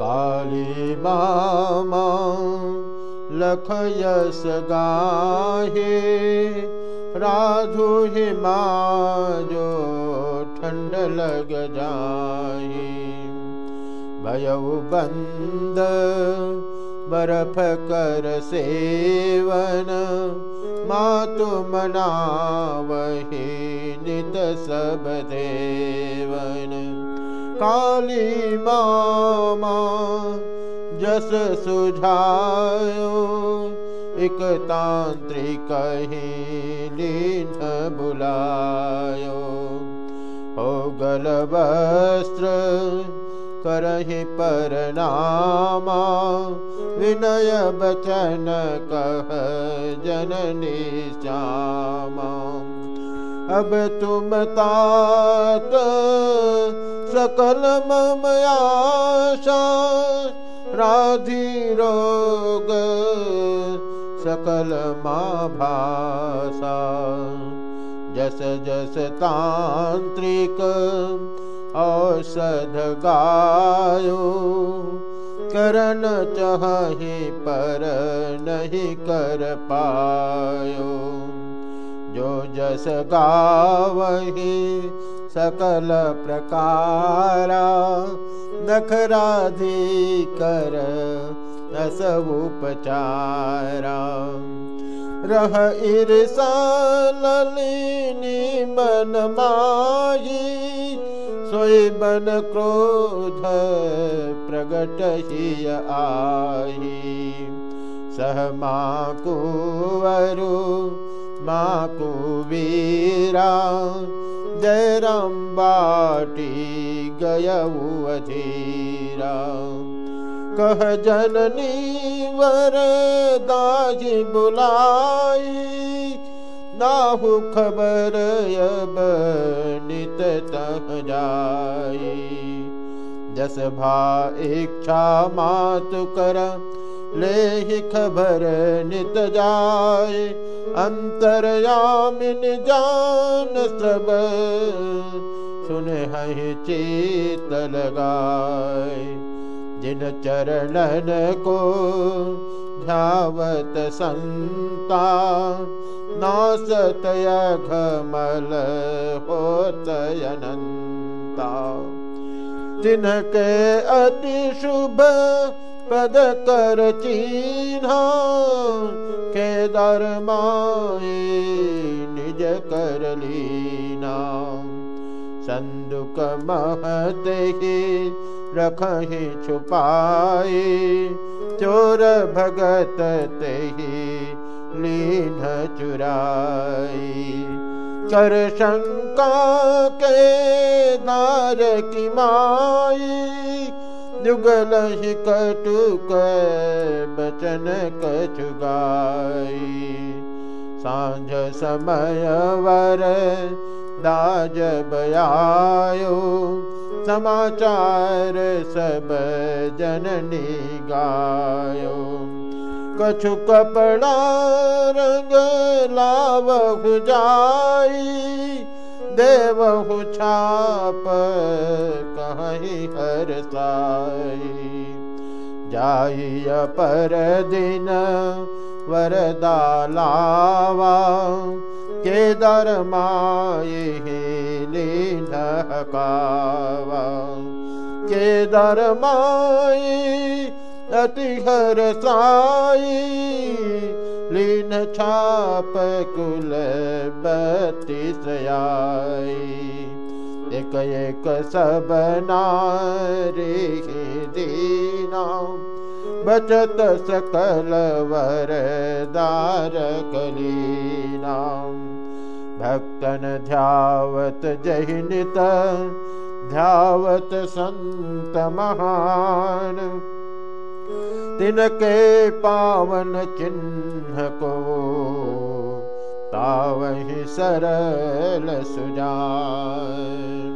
काली मामा लखयस गाहे। राधु जो ठंड लग जाए भयउ बंद बरफ कर सेवन। मातु मनावहि देवन काली मामा जस सुझायो, एक तांत्रिक लीन बुलायो। हो गल वस्त्र करहि परनामा, विनय बचन कह जननी श्यामा। अब तुम तात, सकल मम आशा, राधि रोग, सकल माँ भाषा। जस जस तांत्रिक औषध गायो करन चाहे पर नहीं कर पायो। जस गावही सकल प्रकारा नखराधि कर दस उपचारा। रह ईर्षा ललिनी मन माही सोई बन क्रोध प्रगट ही आई सह माँ कुवरु माँ कुवीरा जय राम बाटी गयऊ अधीरा कह जननी वर दाजी बुलाई, नाहु खबर अब नित तह जाई। जस भा इच्छा मातु कर ले खबर नित जाए अंतरयामिन जान सब। सुन है चेत लगाए जिन चरणन को ध्यावत संता। नासत घमल होत अनंता। तिनके अति शुभ पद कर चिन्हा केदार माए निज कर लीना। संदुक महते ही रखहि छुपाए, चोर भगत तेहि लीन चुराई कर शंका के दार की माई जुगल ही कटुक बचन कचुगाई सांझ समय वर दाज बयायो। समाचार सब जननी गायो। कछु कपड़ा रंग लाव जाई देवहु छाप कहीं हर साई। जाई पर दिन वरदा लावा के दर माए लीन कावा के दर माए अति हर साई लीन छाप कुल बत्तीस एक एक सब नारी दीना। बचत सकल वर दार कलीना भक्तन ध्यावत जहिनित ध्यावत संत महान तिनके पावन चिन्ह को तावहि सरल सुजान